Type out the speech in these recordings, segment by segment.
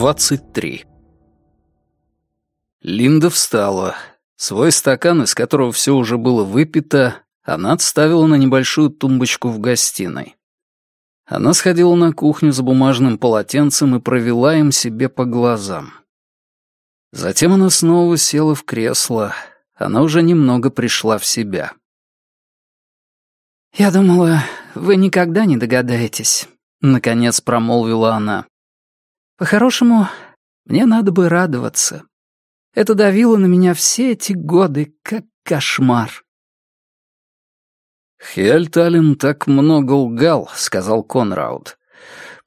23. Линда встала. Свой стакан, из которого все уже было выпито, она отставила на небольшую тумбочку в гостиной. Она сходила на кухню за бумажным полотенцем и провела им себе по глазам. Затем она снова села в кресло. Она уже немного пришла в себя. «Я думала, вы никогда не догадаетесь», — наконец промолвила она. «По-хорошему, мне надо бы радоваться. Это давило на меня все эти годы, как кошмар». «Хельталин так много лгал», — сказал Конрауд.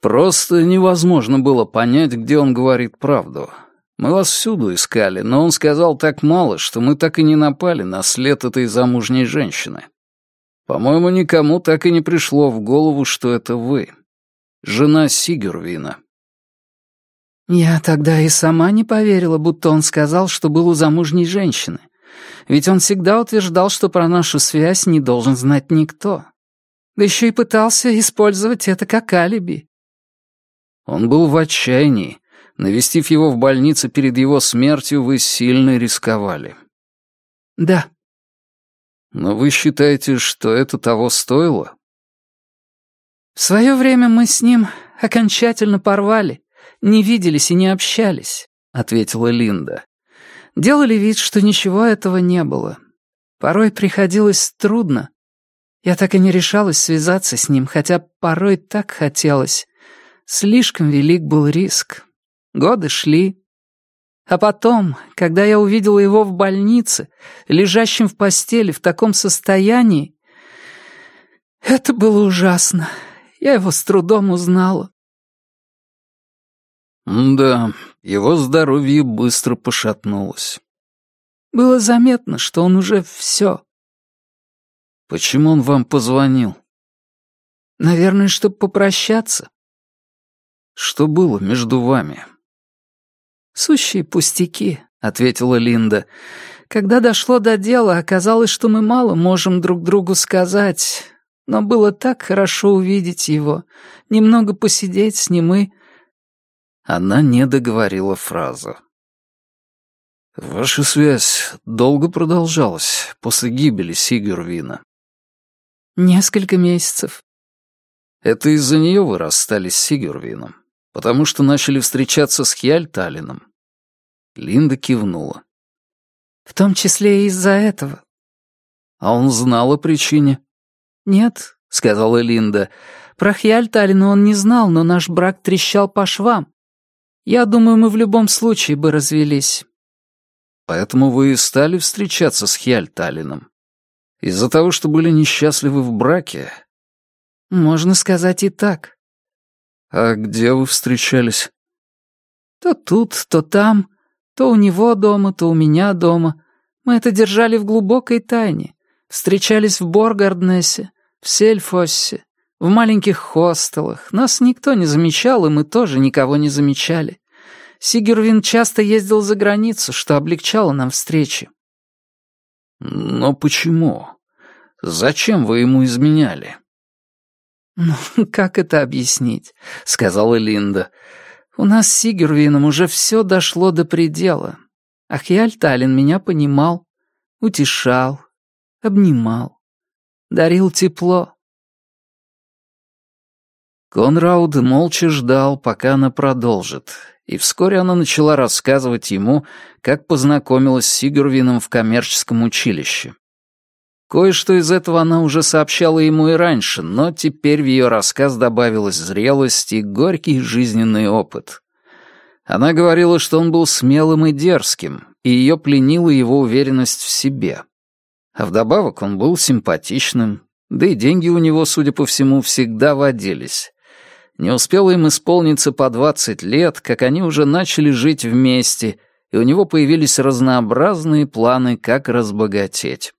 «Просто невозможно было понять, где он говорит правду. Мы вас всюду искали, но он сказал так мало, что мы так и не напали на след этой замужней женщины. По-моему, никому так и не пришло в голову, что это вы. Жена Сигюрвина. Я тогда и сама не поверила, будто он сказал, что был у замужней женщины. Ведь он всегда утверждал, что про нашу связь не должен знать никто. Да еще и пытался использовать это как алиби. Он был в отчаянии. Навестив его в больнице перед его смертью, вы сильно рисковали. Да, но вы считаете, что это того стоило? В свое время мы с ним окончательно порвали, не виделись и не общались, ответила Линда. Делали вид, что ничего этого не было. Порой приходилось трудно. Я так и не решалась связаться с ним, хотя порой так хотелось. Слишком велик был риск. Годы шли, а потом, когда я увидела его в больнице, лежащим в постели в таком состоянии, это было ужасно. Я его с трудом узнала. Да, его здоровье быстро пошатнулось. Было заметно, что он уже все. Почему он вам позвонил? Наверное, чтобы попрощаться. Что было между вами? «Сущие пустяки», — ответила Линда. «Когда дошло до дела, оказалось, что мы мало можем друг другу сказать, но было так хорошо увидеть его, немного посидеть с ним и...» Она не договорила фразу. «Ваша связь долго продолжалась после гибели Сигурвина?» «Несколько месяцев». «Это из-за нее вы расстались с Сигурвином?» Потому что начали встречаться с Хьяльталином. Линда кивнула. В том числе и из-за этого. А он знал о причине? Нет, сказала Линда. Про Хьяльталина он не знал, но наш брак трещал по швам. Я думаю, мы в любом случае бы развелись. Поэтому вы и стали встречаться с Хьяльталином? Из-за того, что были несчастливы в браке? Можно сказать и так. «А где вы встречались?» «То тут, то там, то у него дома, то у меня дома. Мы это держали в глубокой тайне. Встречались в Боргарднессе, в Сельфоссе, в маленьких хостелах. Нас никто не замечал, и мы тоже никого не замечали. Сигервин часто ездил за границу, что облегчало нам встречи». «Но почему? Зачем вы ему изменяли?» «Ну, как это объяснить?» — сказала Линда. «У нас с Сигервином уже все дошло до предела. Ахьяльталин меня понимал, утешал, обнимал, дарил тепло». Конрауд молча ждал, пока она продолжит, и вскоре она начала рассказывать ему, как познакомилась с Сигурвином в коммерческом училище. Кое-что из этого она уже сообщала ему и раньше, но теперь в ее рассказ добавилась зрелость и горький жизненный опыт. Она говорила, что он был смелым и дерзким, и ее пленила его уверенность в себе. А вдобавок он был симпатичным, да и деньги у него, судя по всему, всегда водились. Не успело им исполниться по двадцать лет, как они уже начали жить вместе, и у него появились разнообразные планы, как разбогатеть.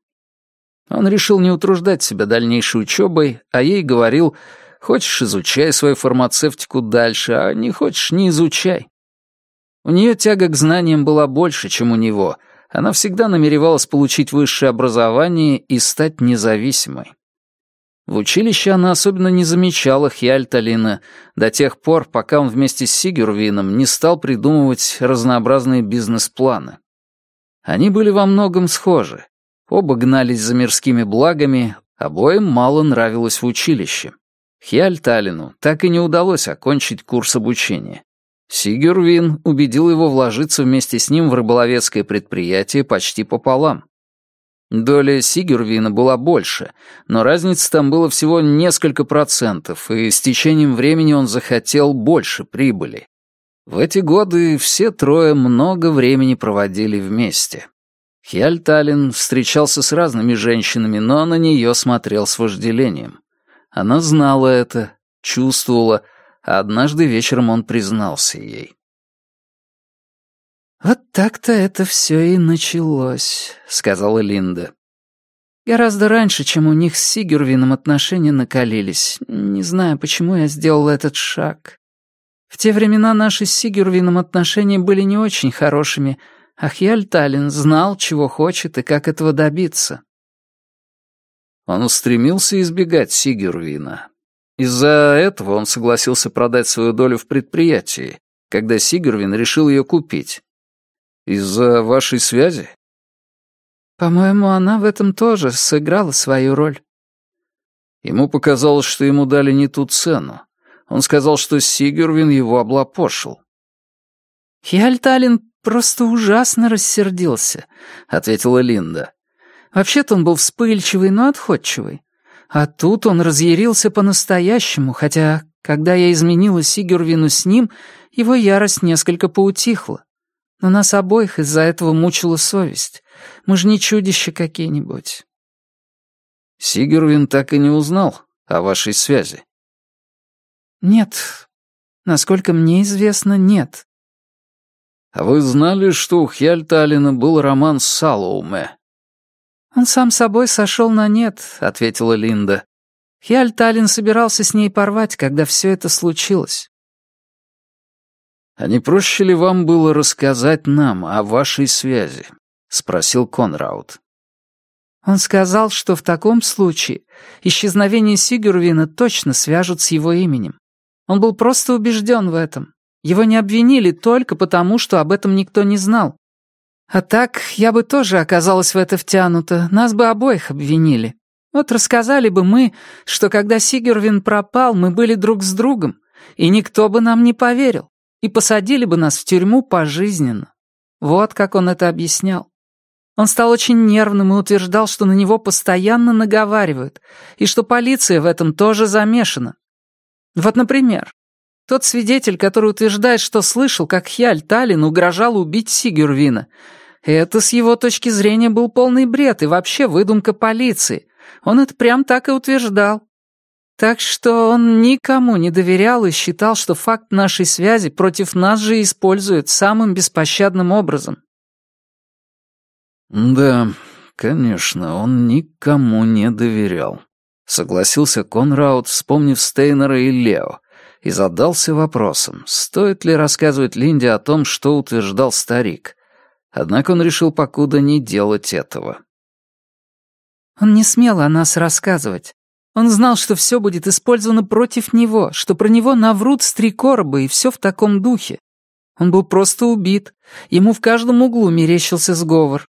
Он решил не утруждать себя дальнейшей учебой, а ей говорил, хочешь, изучай свою фармацевтику дальше, а не хочешь, не изучай. У нее тяга к знаниям была больше, чем у него. Она всегда намеревалась получить высшее образование и стать независимой. В училище она особенно не замечала Хьяльталина до тех пор, пока он вместе с Сигюрвином не стал придумывать разнообразные бизнес-планы. Они были во многом схожи. Оба гнались за мирскими благами, обоим мало нравилось в училище. Хьяльталину так и не удалось окончить курс обучения. Сигюрвин убедил его вложиться вместе с ним в рыболовецкое предприятие почти пополам. Доля Сигюрвина была больше, но разница там было всего несколько процентов, и с течением времени он захотел больше прибыли. В эти годы все трое много времени проводили вместе. Хьяльталин встречался с разными женщинами, но на нее смотрел с вожделением. Она знала это, чувствовала, а однажды вечером он признался ей. «Вот так-то это все и началось», — сказала Линда. «Гораздо раньше, чем у них с Сигюрвином отношения накалились. Не знаю, почему я сделала этот шаг. В те времена наши с Сигюрвином отношения были не очень хорошими, а Хьяль Таллин знал, чего хочет и как этого добиться». Он устремился избегать Сигюрвина. Из-за этого он согласился продать свою долю в предприятии, когда Сигюрвин решил ее купить. Из-за вашей связи? По-моему, она в этом тоже сыграла свою роль. Ему показалось, что ему дали не ту цену. Он сказал, что Сигюрвин его облапошил. «Хиальталин просто ужасно рассердился», — ответила Линда. «Вообще-то он был вспыльчивый, но отходчивый. А тут он разъярился по-настоящему, хотя, когда я изменила Сигюрвину с ним, его ярость несколько поутихла. Но нас обоих из-за этого мучила совесть. Мы же не чудища какие-нибудь. Сигервин так и не узнал о вашей связи. Нет. Насколько мне известно, нет. А вы знали, что у Хьяльталина был роман с Салоуме? Он сам собой сошел на нет, ответила Линда. Хьяльталин собирался с ней порвать, когда все это случилось. «А не проще ли вам было рассказать нам о вашей связи?» — спросил Конраут. Он сказал, что в таком случае исчезновение Сигурвина точно свяжут с его именем. Он был просто убежден в этом. Его не обвинили только потому, что об этом никто не знал. А так, я бы тоже оказалась в это втянута, нас бы обоих обвинили. Вот рассказали бы мы, что когда Сигурвин пропал, мы были друг с другом, и никто бы нам не поверил и посадили бы нас в тюрьму пожизненно. Вот как он это объяснял. Он стал очень нервным и утверждал, что на него постоянно наговаривают, и что полиция в этом тоже замешана. Вот, например, тот свидетель, который утверждает, что слышал, как Хьяль Таллин угрожал убить Сигюрвина, это с его точки зрения был полный бред и вообще выдумка полиции. Он это прям так и утверждал. Так что он никому не доверял и считал, что факт нашей связи против нас же используют самым беспощадным образом. «Да, конечно, он никому не доверял», — согласился Конраут, вспомнив Стейнера и Лео, и задался вопросом, стоит ли рассказывать Линде о том, что утверждал старик. Однако он решил покуда не делать этого. «Он не смел о нас рассказывать. Он знал, что все будет использовано против него, что про него наврут с три и все в таком духе. Он был просто убит. Ему в каждом углу мерещился сговор.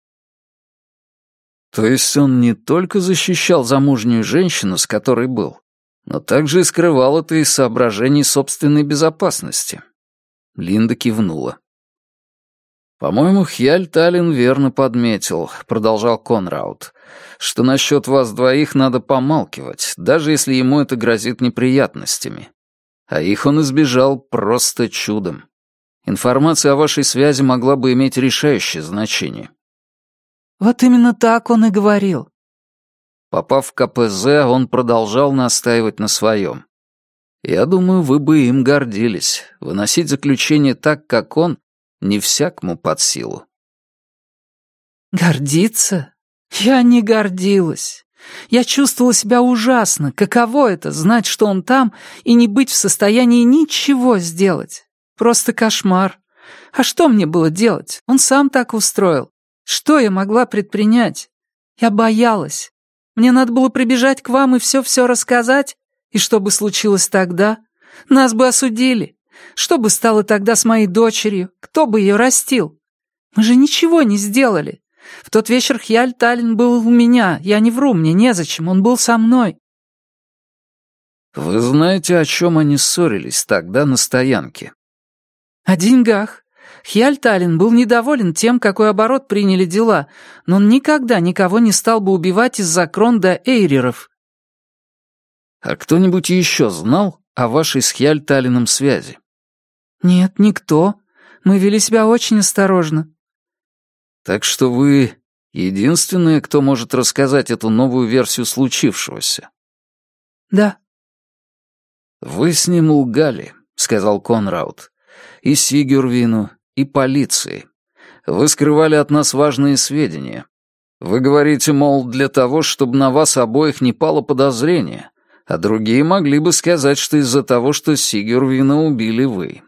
То есть он не только защищал замужнюю женщину, с которой был, но также и скрывал это из соображений собственной безопасности. Линда кивнула. «По-моему, Хьяль Таллин верно подметил», — продолжал Конраут, «что насчет вас двоих надо помалкивать, даже если ему это грозит неприятностями. А их он избежал просто чудом. Информация о вашей связи могла бы иметь решающее значение». «Вот именно так он и говорил». Попав в КПЗ, он продолжал настаивать на своем. «Я думаю, вы бы им гордились. Выносить заключение так, как он, не всякому под силу. Гордиться? Я не гордилась. Я чувствовала себя ужасно. Каково это — знать, что он там, и не быть в состоянии ничего сделать? Просто кошмар. А что мне было делать? Он сам так устроил. Что я могла предпринять? Я боялась. Мне надо было прибежать к вам и все-все рассказать. И что бы случилось тогда? Нас бы осудили. Что бы стало тогда с моей дочерью? Кто бы ее растил? Мы же ничего не сделали. В тот вечер Хьяль Таллин был у меня. Я не вру, мне незачем, он был со мной. Вы знаете, о чем они ссорились тогда на стоянке? О деньгах. Хьяльталин был недоволен тем, какой оборот приняли дела, но он никогда никого не стал бы убивать из-за крон до эйреров. А кто-нибудь еще знал о вашей с Хьяльталином связи? Нет, никто. Мы вели себя очень осторожно. Так что вы единственная, кто может рассказать эту новую версию случившегося? Да. Вы с ним лгали, сказал Конраут. И Сигюрвину, и полиции. Вы скрывали от нас важные сведения. Вы говорите, мол, для того, чтобы на вас обоих не пало подозрение, а другие могли бы сказать, что из-за того, что Сигюрвина убили вы.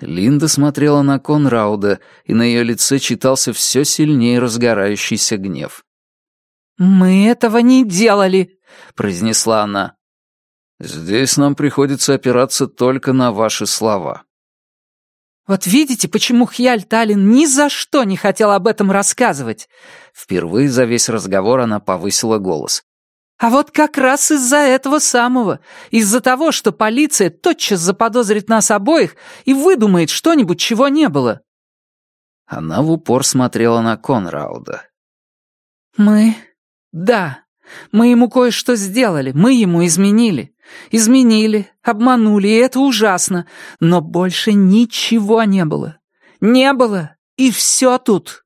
Линда смотрела на Конрауда, и на ее лице читался все сильнее разгорающийся гнев. «Мы этого не делали», — произнесла она. «Здесь нам приходится опираться только на ваши слова. «Вот видите, почему Хьяль Таллин ни за что не хотел об этом рассказывать?» Впервые за весь разговор она повысила голос. «А вот как раз из-за этого самого, из-за того, что полиция тотчас заподозрит нас обоих и выдумает что-нибудь, чего не было». Она в упор смотрела на Конрауда. «Мы... да, мы ему кое-что сделали, мы ему изменили. Изменили, обманули, и это ужасно. Но больше ничего не было. Не было, и все тут.